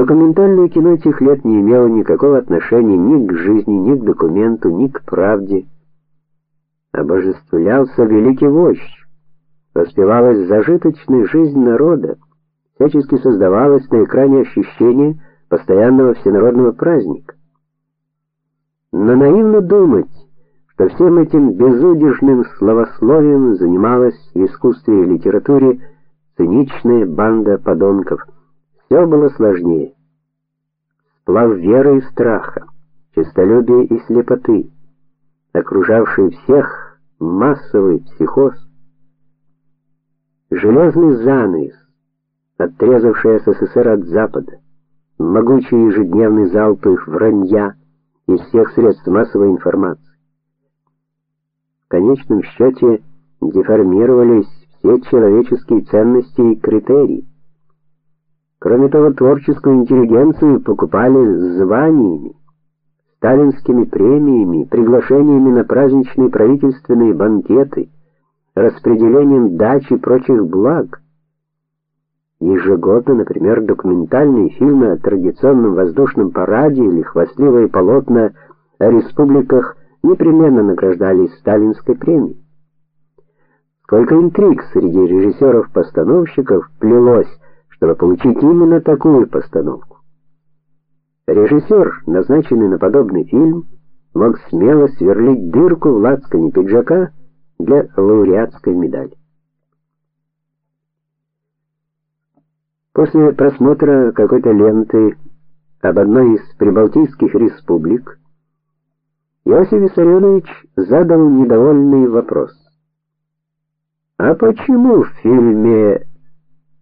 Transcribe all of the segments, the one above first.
Документальное кино тех лет не имело никакого отношения ни к жизни, ни к документу, ни к правде. Обожествлялся великий вождь, воспевалась зажиточная жизнь народа, всячески создавалось на экране ощущение постоянного всенародного праздника. Но наивно думать, что всем этим безудержным словословием занималась в искусстве и литературе циничная банда подонков. Все было сложнее. Сплав веры и страха, честолюбия и слепоты, окружавший всех массовый психоз, железный занавес, отрезавший СССР от Запада, могучий ежедневный залп их вранья из всех средств массовой информации. В конечном счете деформировались все человеческие ценности и критерии. Кроме того, творческую интеллигенцию покупали званиями, сталинскими премиями, приглашениями на праздничные правительственные банкеты, распределением дач и прочих благ. Ежегодно, например, документальные фильмы о традиционном воздушном параде или хвастливые полотна о республиках непременно награждались сталинской премией. Сколько интриг среди режиссеров-постановщиков плелось, чтобы получить именно такую постановку. Режиссер, назначенный на подобный фильм, мог смело сверлить дырку в лацкане пиджака для лауреатской медали. После просмотра какой-то ленты об одной из прибалтийских республик Иосиф Виссарионович задал недовольный вопрос. А почему в фильме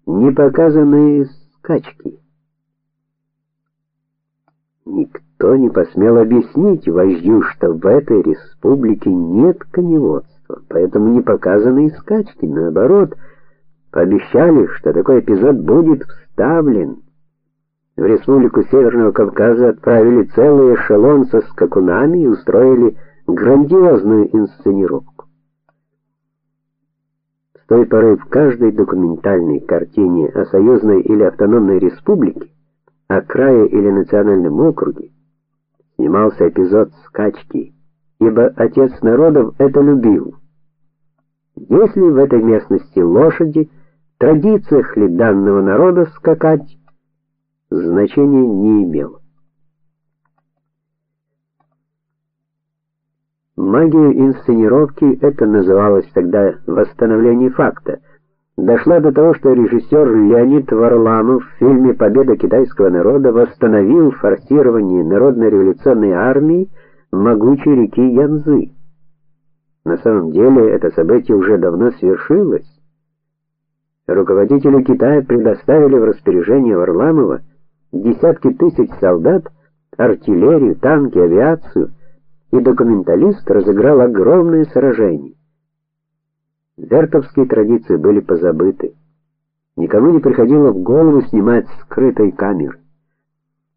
не показаны скачки? Никто не посмел объяснить вождю, что в этой республике нет коневодства, поэтому не показаны и скачки, наоборот, пообещали, что такой эпизод будет вставлен. В республику Северного Кавказа отправили целый эшелон со скакунами и устроили грандиозную инсценировку. Той поры в каждой документальной картине о союзной или автономной республике, о крае или национальном округе снимался эпизод скачки, ибо отец народов это любил. Если в этой местности лошади, традициях ли данного народа скакать значения не имело. Магия инсценировки это называлось тогда восстановление факта. Дошла до того, что режиссер Леонид Варламов в фильме Победа китайского народа восстановил форсирование народной революционной армии могучей реки Янзы. На самом деле это событие уже давно свершилось. Руководители Китая предоставили в распоряжение Варламова десятки тысяч солдат, артиллерию, танки, авиацию, и документалист разыграл огромное сражение. Вертовские традиции были позабыты. Никому не приходило в голову снимать скрытой камерой.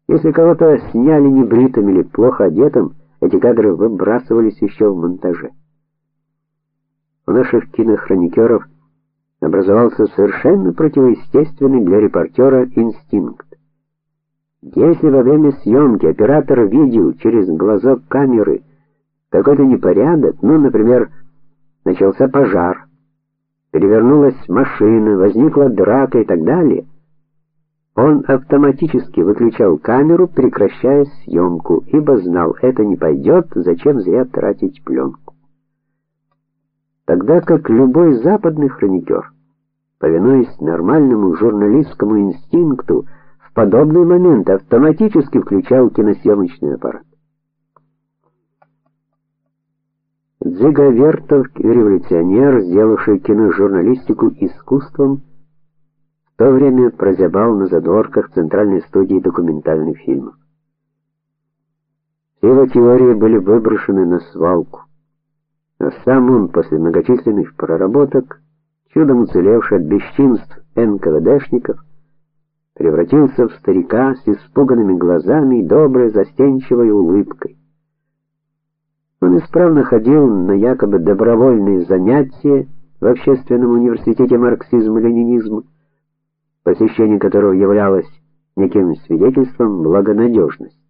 Если кого-то сняли небритым или плохо одетым, эти кадры выбрасывались еще в монтаже. У наших кинохроникеров образовался совершенно противоестественный для репортера инстинкт. Если во время съемки оператор видел через глазок камеры какой-то непорядок, ну, например, начался пожар, перевернулась машина, возникла драка и так далее, он автоматически выключал камеру, прекращая съемку, ибо знал, это не пойдет, зачем зря тратить пленку. Тогда как любой западный хроникер, повинуясь нормальному журналистскому инстинкту, подобный момент автоматически включал киносъемочный аппарат. Дзига Вертов, революционер, сделавший киножурналистику искусством, в то время прозябал на задворках Центральной студии документальных фильмов. Его теории были выброшены на свалку. А сам он после многочисленных проработок, чудом уцелевший от бесчинств НКВДшников, превратился в старика с испуганными глазами и доброй застенчивой улыбкой. Он исправно ходил на якобы добровольные занятия в общественном университете марксизма-ленинизма, посещение которого являлось неким свидетельством благонадежности.